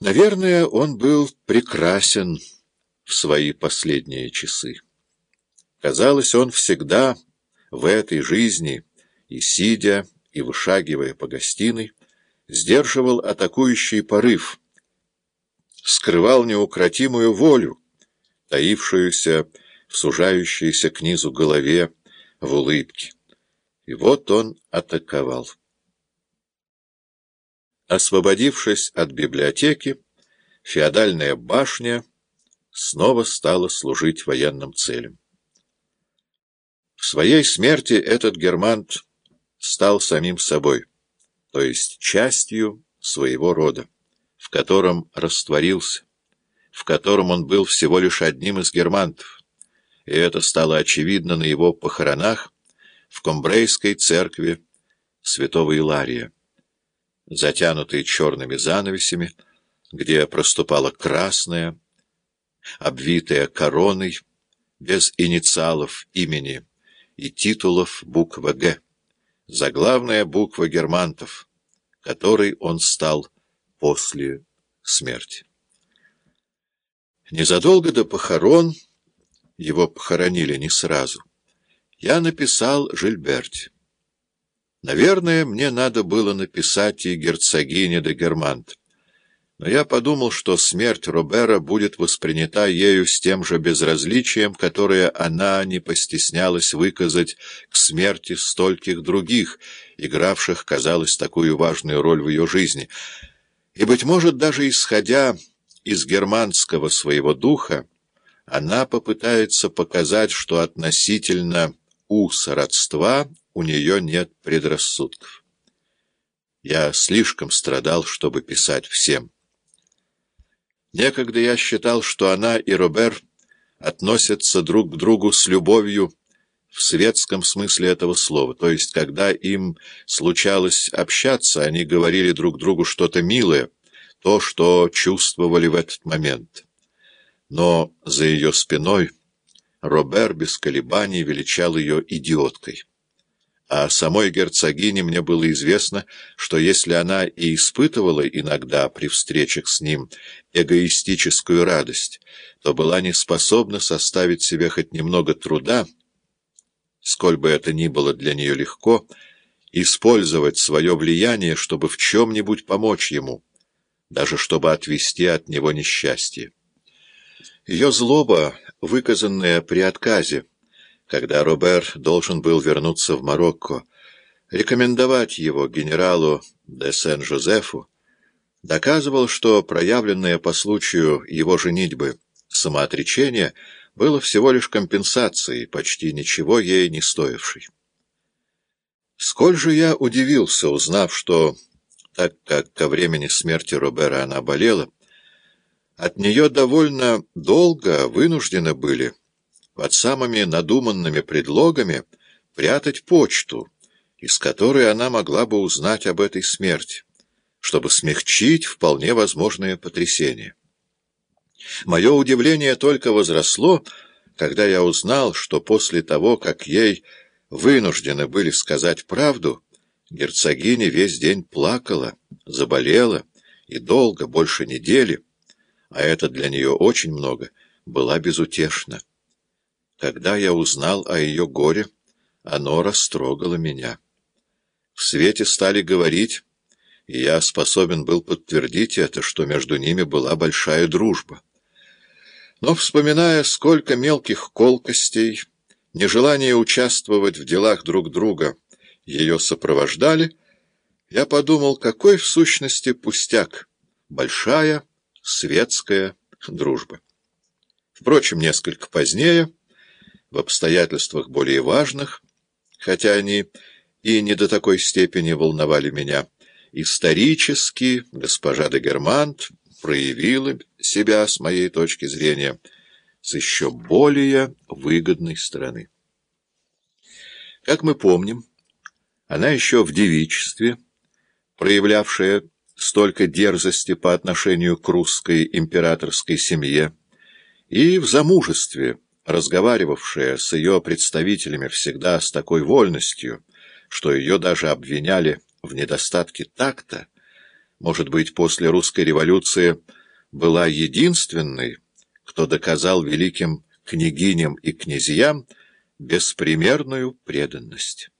Наверное, он был прекрасен в свои последние часы. Казалось, он всегда в этой жизни, и сидя, и вышагивая по гостиной, сдерживал атакующий порыв, скрывал неукротимую волю, таившуюся в сужающейся к низу голове в улыбке. И вот он атаковал. Освободившись от библиотеки, феодальная башня снова стала служить военным целям. В своей смерти этот германт стал самим собой, то есть частью своего рода, в котором растворился, в котором он был всего лишь одним из германтов, и это стало очевидно на его похоронах в Комбрейской церкви святого Илария затянутый черными занавесями, где проступала красная, обвитая короной, без инициалов имени и титулов буква «Г», заглавная буква германтов, которой он стал после смерти. Незадолго до похорон, его похоронили не сразу, я написал Жильберте. Наверное, мне надо было написать и герцогине де Германт. Но я подумал, что смерть Робера будет воспринята ею с тем же безразличием, которое она не постеснялась выказать к смерти стольких других, игравших, казалось, такую важную роль в ее жизни. И, быть может, даже исходя из германского своего духа, она попытается показать, что относительно уса родства у нее нет предрассудков. Я слишком страдал, чтобы писать всем. Некогда я считал, что она и Робер относятся друг к другу с любовью в светском смысле этого слова, то есть, когда им случалось общаться, они говорили друг другу что-то милое, то, что чувствовали в этот момент. Но за ее спиной... Робер без колебаний величал ее идиоткой. А самой герцогине мне было известно, что если она и испытывала иногда при встречах с ним эгоистическую радость, то была не способна составить себе хоть немного труда, сколь бы это ни было для нее легко, использовать свое влияние, чтобы в чем-нибудь помочь ему, даже чтобы отвести от него несчастье. Ее злоба, выказанная при отказе, когда Робер должен был вернуться в Марокко, рекомендовать его генералу де Сен-Жозефу, доказывал, что проявленное по случаю его женитьбы самоотречение было всего лишь компенсацией, почти ничего ей не стоившей. Сколь же я удивился, узнав, что, так как ко времени смерти Робера она болела, от нее довольно долго вынуждены были, под самыми надуманными предлогами, прятать почту, из которой она могла бы узнать об этой смерти, чтобы смягчить вполне возможное потрясение. Мое удивление только возросло, когда я узнал, что после того, как ей вынуждены были сказать правду, герцогиня весь день плакала, заболела и долго, больше недели, а это для нее очень много, была безутешна. Когда я узнал о ее горе, оно растрогало меня. В свете стали говорить, и я способен был подтвердить это, что между ними была большая дружба. Но, вспоминая, сколько мелких колкостей, нежелание участвовать в делах друг друга ее сопровождали, я подумал, какой в сущности пустяк, большая светская дружба. Впрочем, несколько позднее, в обстоятельствах более важных, хотя они и не до такой степени волновали меня, исторически госпожа де Германт проявила себя, с моей точки зрения, с еще более выгодной стороны. Как мы помним, она еще в девичестве, проявлявшая столько дерзости по отношению к русской императорской семье, и в замужестве, разговаривавшая с ее представителями всегда с такой вольностью, что ее даже обвиняли в недостатке такта, может быть, после русской революции была единственной, кто доказал великим княгиням и князьям беспримерную преданность.